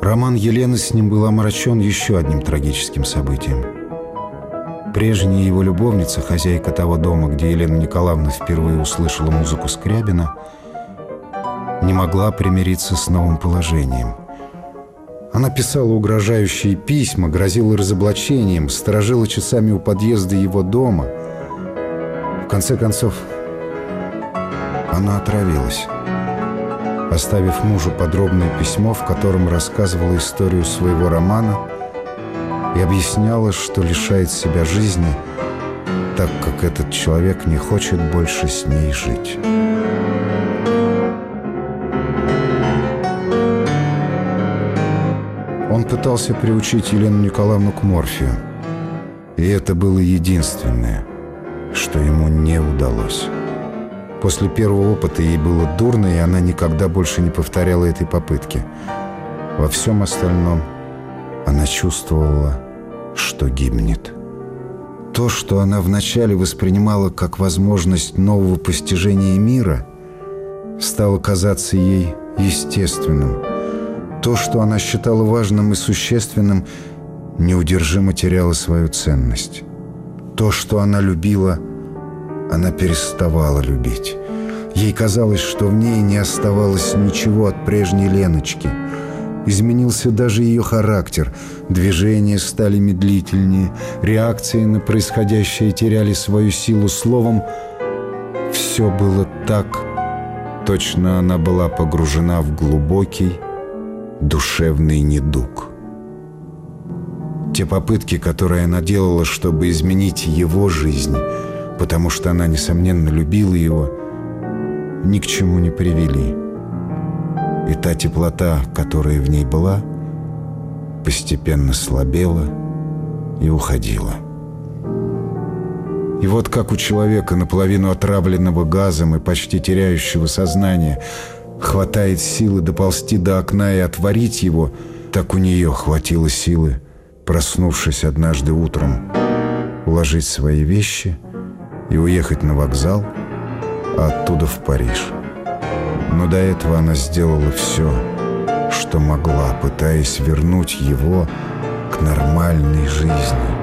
Роман Елены с ним был омрачен еще одним трагическим событием. Прежняя его любовница, хозяйка того дома, где Елена Николаевна впервые услышала музыку Скрябина, не могла примириться с новым положением. Она писала угрожающие письма, грозила разоблачением, сторожила часами у подъезда его дома. В конце концов, она отравилась оставив мужу подробное письмо, в котором рассказывала историю своего романа и объясняла, что лишает себя жизни, так как этот человек не хочет больше с ней жить. Он пытался приучить Елену Николаевну к морфию, и это было единственное, что ему не удалось. После первого опыта ей было дурно, и она никогда больше не повторяла этой попытки. Во всем остальном она чувствовала, что гибнет. То, что она вначале воспринимала как возможность нового постижения мира, стало казаться ей естественным. То, что она считала важным и существенным, неудержимо теряло свою ценность. То, что она любила – она переставала любить. Ей казалось, что в ней не оставалось ничего от прежней Леночки. Изменился даже ее характер. Движения стали медлительнее, реакции на происходящее теряли свою силу. Словом, все было так. Точно она была погружена в глубокий душевный недуг. Те попытки, которые она делала, чтобы изменить его жизнь – потому что она, несомненно, любила его, ни к чему не привели. И та теплота, которая в ней была, постепенно слабела и уходила. И вот как у человека, наполовину отравленного газом и почти теряющего сознание, хватает силы доползти до окна и отворить его, так у нее хватило силы, проснувшись однажды утром, уложить свои вещи — и уехать на вокзал, а оттуда в Париж. Но до этого она сделала все, что могла, пытаясь вернуть его к нормальной жизни.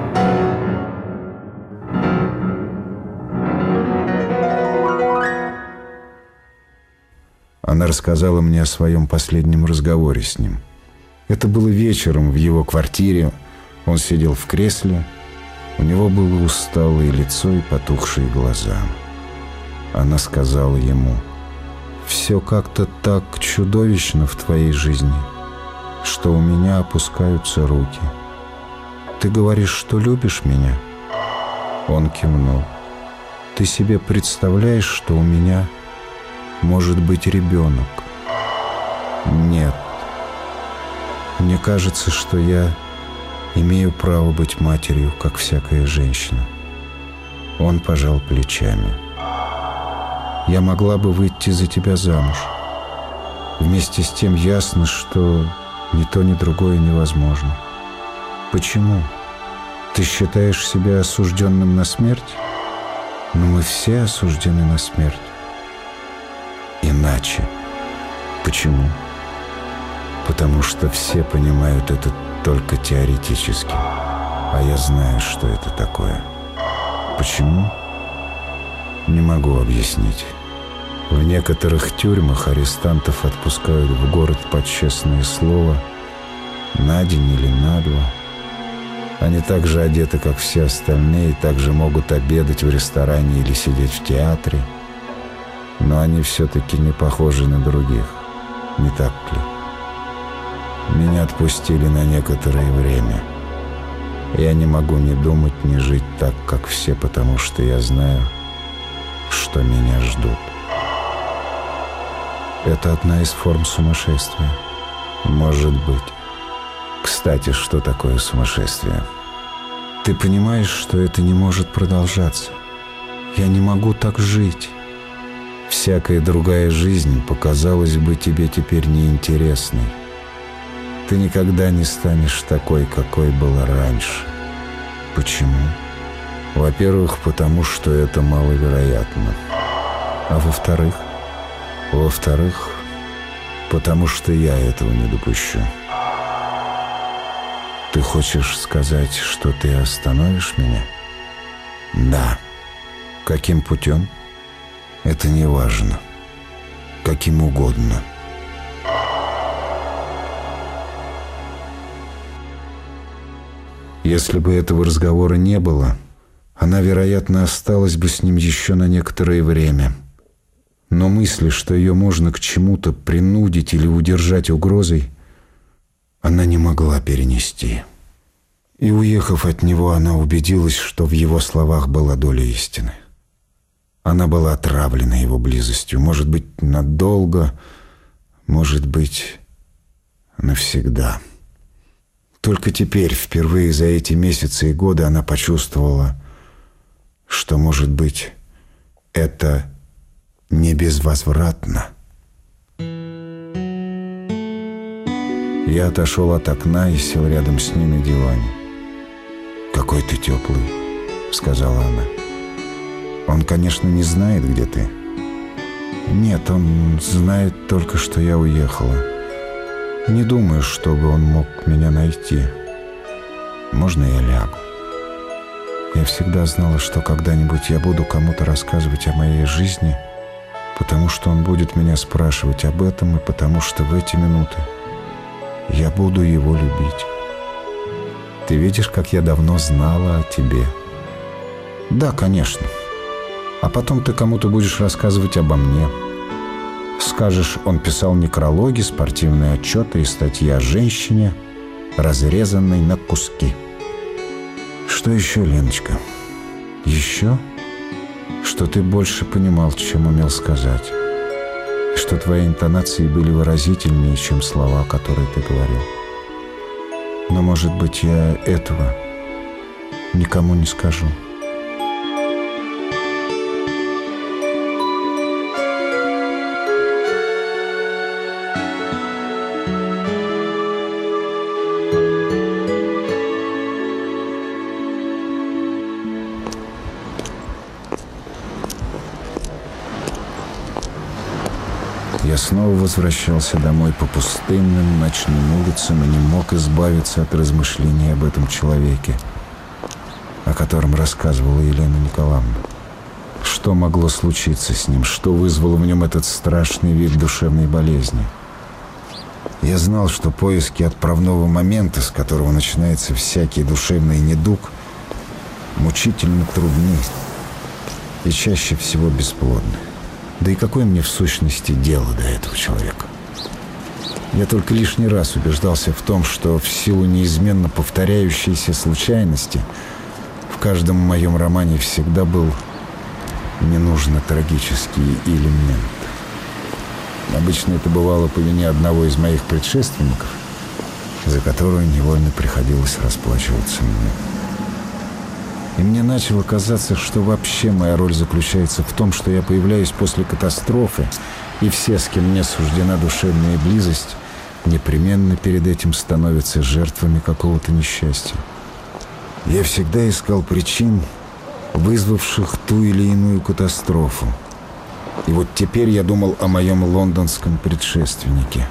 Она рассказала мне о своем последнем разговоре с ним. Это было вечером в его квартире. Он сидел в кресле, у него было усталое лицо и потухшие глаза. Она сказала ему, «Все как-то так чудовищно в твоей жизни, что у меня опускаются руки. Ты говоришь, что любишь меня?» Он кивнул. «Ты себе представляешь, что у меня может быть ребенок?» «Нет. Мне кажется, что я Имею право быть матерью, как всякая женщина. Он пожал плечами. Я могла бы выйти за тебя замуж. Вместе с тем ясно, что ни то, ни другое невозможно. Почему? Ты считаешь себя осужденным на смерть? Но мы все осуждены на смерть. Иначе. Почему? Потому что все понимают этот только теоретически. А я знаю, что это такое. Почему? Не могу объяснить. В некоторых тюрьмах арестантов отпускают в город под честное слово на день или на два. Они также одеты, как все остальные, также могут обедать в ресторане или сидеть в театре. Но они все-таки не похожи на других, не так ли? Меня отпустили на некоторое время. Я не могу ни думать, ни жить так, как все, потому что я знаю, что меня ждут. Это одна из форм сумасшествия. Может быть. Кстати, что такое сумасшествие? Ты понимаешь, что это не может продолжаться. Я не могу так жить. Всякая другая жизнь показалась бы тебе теперь неинтересной. Ты никогда не станешь такой, какой была раньше. Почему? Во-первых, потому что это маловероятно. А во-вторых? Во-вторых, Потому что я этого не допущу. Ты хочешь сказать, что ты остановишь меня? Да. Каким путем? Это не важно. Каким угодно. Если бы этого разговора не было, она, вероятно, осталась бы с ним еще на некоторое время. Но мысли, что ее можно к чему-то принудить или удержать угрозой, она не могла перенести. И, уехав от него, она убедилась, что в его словах была доля истины. Она была отравлена его близостью, может быть, надолго, может быть, навсегда. Только теперь, впервые за эти месяцы и годы, она почувствовала, что, может быть, это не безвозвратно. Я отошел от окна и сел рядом с ней на диване. «Какой ты теплый», — сказала она. «Он, конечно, не знает, где ты». «Нет, он знает только, что я уехала. Не думаю, чтобы он мог меня найти. Можно я лягу?» Я всегда знала, что когда-нибудь я буду кому-то рассказывать о моей жизни, потому что он будет меня спрашивать об этом, и потому что в эти минуты я буду его любить. Ты видишь, как я давно знала о тебе. Да, конечно. А потом ты кому-то будешь рассказывать обо мне. Скажешь, он писал некрологи, спортивные отчеты и статьи о женщине, разрезанной на куски. Что еще, Леночка? Еще? Что ты больше понимал, чем умел сказать. Что твои интонации были выразительнее, чем слова, которые ты говорил. Но, может быть, я этого никому не скажу. Снова возвращался домой по пустынным ночным улицам и не мог избавиться от размышлений об этом человеке, о котором рассказывала Елена Николаевна. Что могло случиться с ним? Что вызвало в нем этот страшный вид душевной болезни? Я знал, что поиски отправного момента, с которого начинается всякий душевный недуг, мучительно трудны и чаще всего бесплодны. Да и какое мне в сущности дело до этого человека? Я только лишний раз убеждался в том, что в силу неизменно повторяющейся случайности в каждом моем романе всегда был ненужно трагический элемент. Обычно это бывало по вине одного из моих предшественников, за которую невольно приходилось расплачиваться мне. И мне начало казаться, что вообще моя роль заключается в том, что я появляюсь после катастрофы, и все, с кем мне суждена душевная близость, непременно перед этим становятся жертвами какого-то несчастья. Я всегда искал причин, вызвавших ту или иную катастрофу. И вот теперь я думал о моем лондонском предшественнике.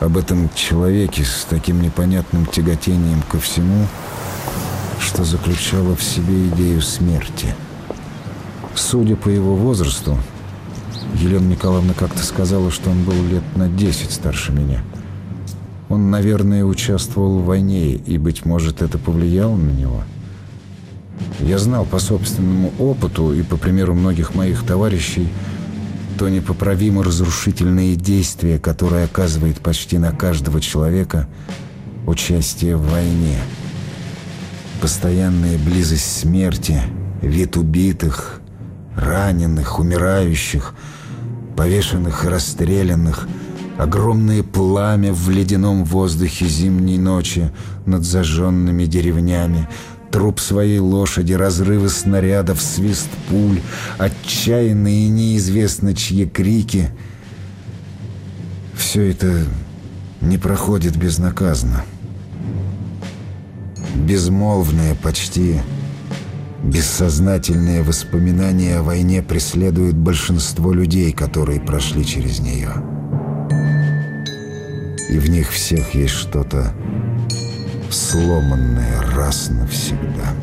Об этом человеке с таким непонятным тяготением ко всему – что заключало в себе идею смерти. Судя по его возрасту, Елена Николаевна как-то сказала, что он был лет на 10 старше меня. Он, наверное, участвовал в войне, и, быть может, это повлияло на него. Я знал по собственному опыту и по примеру многих моих товарищей то непоправимо разрушительные действия, которое оказывает почти на каждого человека участие в войне – постоянная близость смерти, вид убитых, раненых, умирающих, повешенных и расстрелянных, огромное пламя в ледяном воздухе зимней ночи над зажженными деревнями, труп своей лошади, разрывы снарядов, свист пуль, отчаянные и неизвестно чьи крики. Все это не проходит безнаказанно безмолвные, почти бессознательные воспоминания о войне преследуют большинство людей, которые прошли через нее. И в них всех есть что-то сломанное раз навсегда.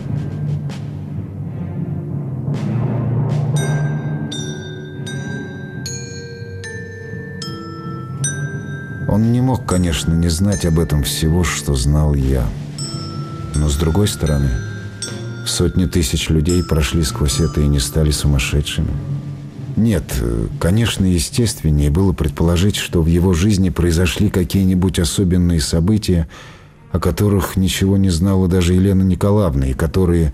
Он не мог, конечно, не знать об этом всего, что знал я. Но с другой стороны, сотни тысяч людей прошли сквозь это и не стали сумасшедшими. Нет, конечно, естественнее было предположить, что в его жизни произошли какие-нибудь особенные события, о которых ничего не знала даже Елена Николаевна, и которые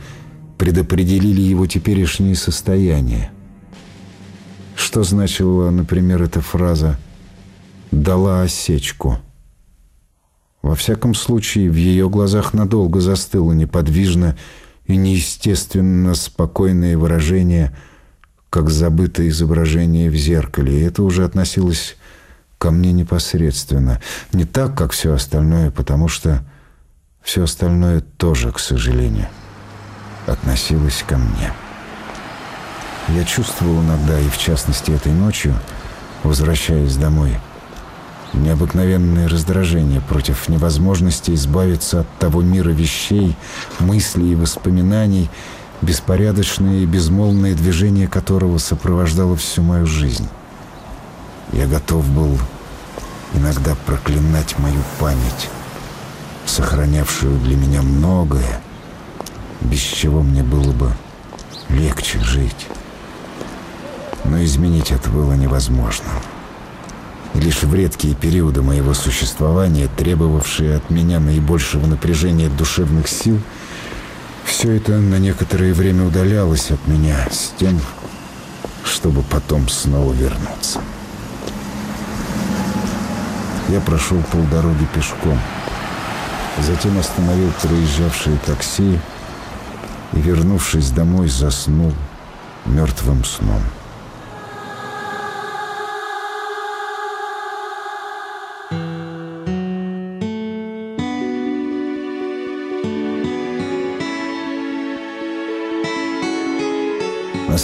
предопределили его теперешнее состояние. Что значила, например, эта фраза «дала осечку»? Во всяком случае, в ее глазах надолго застыло неподвижно и неестественно спокойное выражение, как забытое изображение в зеркале, и это уже относилось ко мне непосредственно. Не так, как все остальное, потому что все остальное тоже, к сожалению, относилось ко мне. Я чувствовал иногда, и в частности этой ночью, возвращаясь домой, необыкновенное раздражение против невозможности избавиться от того мира вещей, мыслей и воспоминаний, беспорядочное и безмолвное движение которого сопровождало всю мою жизнь. Я готов был иногда проклинать мою память, сохранявшую для меня многое, без чего мне было бы легче жить. Но изменить это было невозможно. Лишь в редкие периоды моего существования, требовавшие от меня наибольшего напряжения душевных сил, все это на некоторое время удалялось от меня с тем, чтобы потом снова вернуться. Я прошел полдороги пешком. Затем остановил проезжавшее такси и, вернувшись домой, заснул мертвым сном.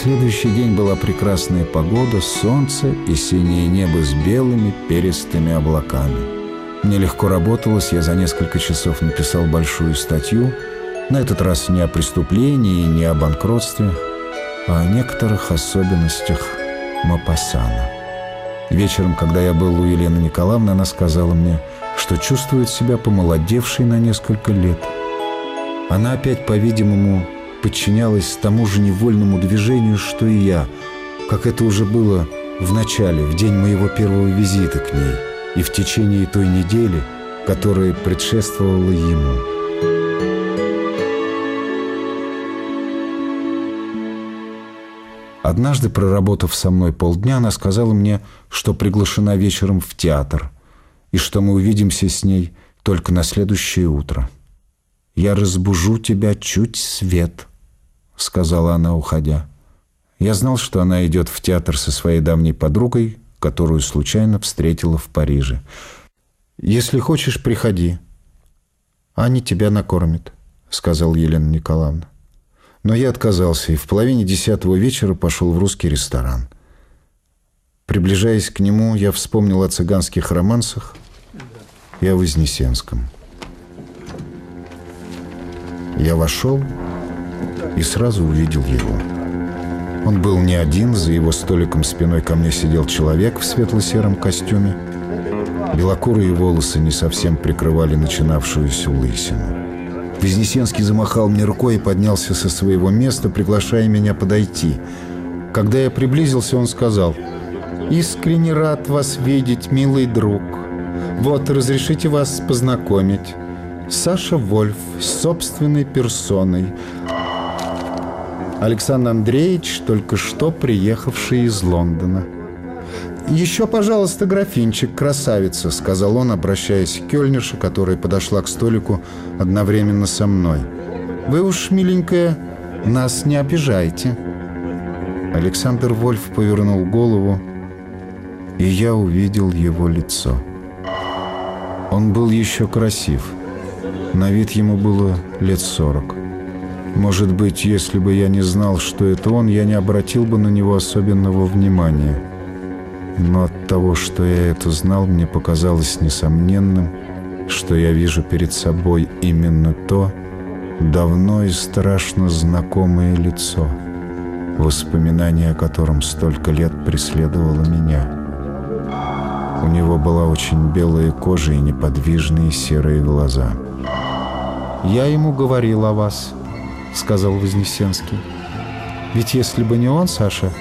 Следующий день была прекрасная погода, солнце и синее небо с белыми перистыми облаками. Мне легко работалось, я за несколько часов написал большую статью, на этот раз не о преступлении, не о банкротстве, а о некоторых особенностях Мапасана. Вечером, когда я был у Елены Николаевны, она сказала мне, что чувствует себя помолодевшей на несколько лет. Она опять, по-видимому, подчинялась тому же невольному движению, что и я, как это уже было в начале, в день моего первого визита к ней и в течение той недели, которая предшествовала ему. Однажды, проработав со мной полдня, она сказала мне, что приглашена вечером в театр и что мы увидимся с ней только на следующее утро. «Я разбужу тебя чуть свет», — сказала она, уходя. Я знал, что она идет в театр со своей давней подругой, которую случайно встретила в Париже. «Если хочешь, приходи. Аня тебя накормит», — сказал Елена Николаевна. Но я отказался и в половине десятого вечера пошел в русский ресторан. Приближаясь к нему, я вспомнил о цыганских романсах и о Вознесенском. Я вошел и сразу увидел его. Он был не один, за его столиком спиной ко мне сидел человек в светло-сером костюме. Белокурые волосы не совсем прикрывали начинавшуюся лысину. Вознесенский замахал мне рукой и поднялся со своего места, приглашая меня подойти. Когда я приблизился, он сказал, «Искренне рад вас видеть, милый друг. Вот, разрешите вас познакомить. Саша Вольф собственной персоной. Александр Андреевич, только что приехавший из Лондона. «Еще, пожалуйста, графинчик, красавица», — сказал он, обращаясь к кельнерше, которая подошла к столику одновременно со мной. «Вы уж, миленькая, нас не обижайте». Александр Вольф повернул голову, и я увидел его лицо. Он был еще красив. На вид ему было лет сорок. Может быть, если бы я не знал, что это он, я не обратил бы на него особенного внимания. но от того, что я это знал, мне показалось несомненным, что я вижу перед собой именно то, давно и страшно знакомое лицо, воспоминание о котором столько лет преследовало меня. У него была очень белая кожа и неподвижные серые глаза. «Я ему говорил о вас», — сказал Вознесенский. «Ведь если бы не он, Саша,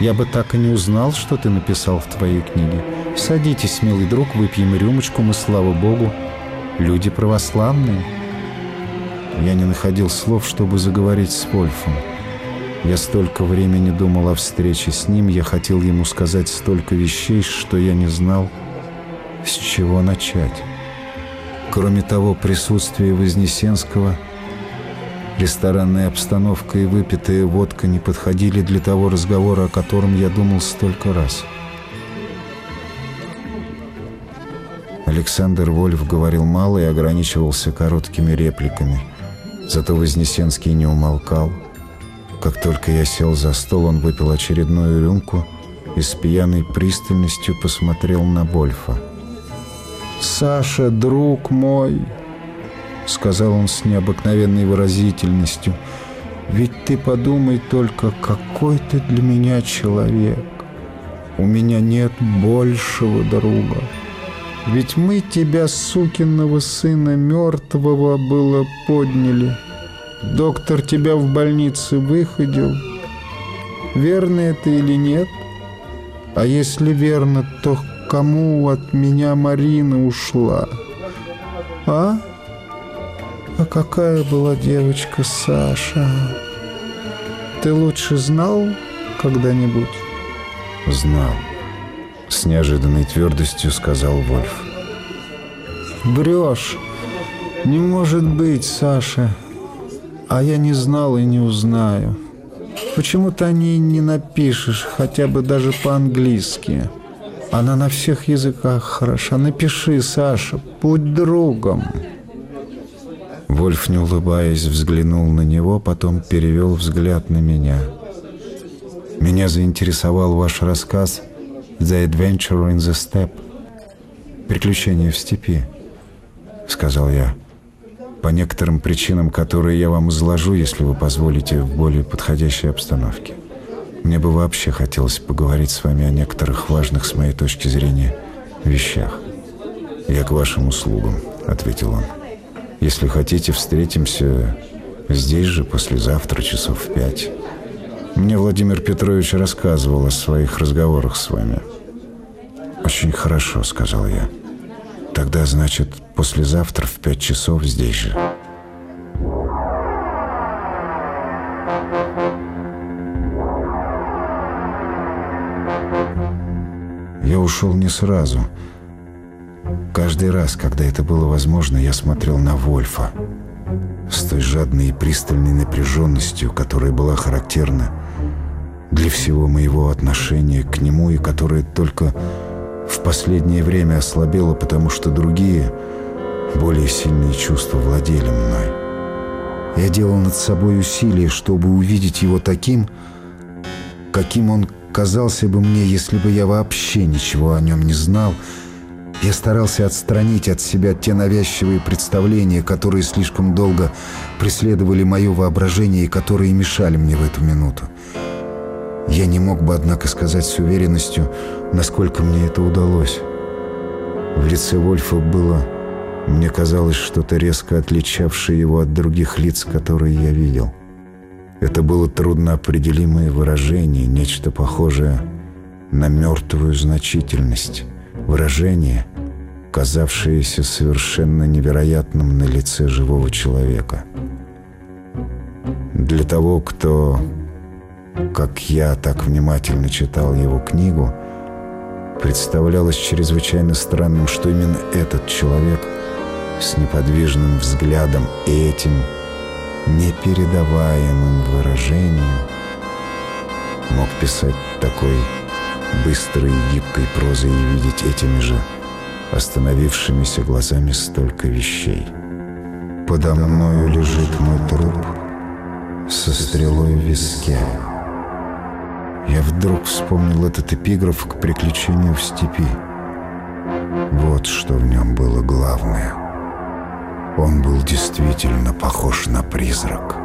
я бы так и не узнал, что ты написал в твоей книге. Садитесь, милый друг, выпьем рюмочку, мы, слава Богу, люди православные». Я не находил слов, чтобы заговорить с Вольфом. Я столько времени думал о встрече с ним, я хотел ему сказать столько вещей, что я не знал, с чего начать. Кроме того, присутствие Вознесенского — Ресторанная обстановка и выпитая водка не подходили для того разговора, о котором я думал столько раз. Александр Вольф говорил мало и ограничивался короткими репликами. Зато Вознесенский не умолкал. Как только я сел за стол, он выпил очередную рюмку и с пьяной пристальностью посмотрел на Вольфа. «Саша, друг мой!» — сказал он с необыкновенной выразительностью. «Ведь ты подумай только, какой ты для меня человек. У меня нет большего друга. Ведь мы тебя, сукиного сына мертвого, было подняли. Доктор тебя в больнице выходил. Верно это или нет? А если верно, то кому от меня Марина ушла? А?» А какая была девочка Саша? Ты лучше знал когда-нибудь? Знал. С неожиданной твердостью сказал Вольф. Брешь. Не может быть, Саша. А я не знал и не узнаю. Почему ты о ней не напишешь, хотя бы даже по-английски? Она на всех языках хороша. Напиши, Саша, будь другом. Вольф, не улыбаясь, взглянул на него, потом перевел взгляд на меня. «Меня заинтересовал ваш рассказ «The Adventure in the Steppe» «Приключения в степи», — сказал я. «По некоторым причинам, которые я вам изложу, если вы позволите, в более подходящей обстановке. Мне бы вообще хотелось поговорить с вами о некоторых важных, с моей точки зрения, вещах». «Я к вашим услугам», — ответил он. Если хотите, встретимся здесь же послезавтра, часов в пять. Мне Владимир Петрович рассказывал о своих разговорах с вами. «Очень хорошо», — сказал я. «Тогда, значит, послезавтра в пять часов здесь же». Я ушел не сразу — Каждый раз, когда это было возможно, я смотрел на Вольфа с той жадной и пристальной напряженностью, которая была характерна для всего моего отношения к нему и которая только в последнее время ослабела, потому что другие, более сильные чувства владели мной. Я делал над собой усилия, чтобы увидеть его таким, каким он казался бы мне, если бы я вообще ничего о нем не знал — я старался отстранить от себя те навязчивые представления, которые слишком долго преследовали мое воображение и которые мешали мне в эту минуту. Я не мог бы, однако, сказать с уверенностью, насколько мне это удалось. В лице Вольфа было, мне казалось, что-то резко отличавшее его от других лиц, которые я видел. Это было трудноопределимое выражение, нечто похожее на мертвую значительность выражение, казавшееся совершенно невероятным на лице живого человека. Для того, кто, как я, так внимательно читал его книгу, представлялось чрезвычайно странным, что именно этот человек с неподвижным взглядом и этим непередаваемым выражением мог писать такой быстрой и гибкой прозой и видеть этими же остановившимися глазами столько вещей. Подо мною лежит мой труп со стрелой в виске. Я вдруг вспомнил этот эпиграф к приключению в степи. Вот что в нем было главное. Он был действительно похож на призрак.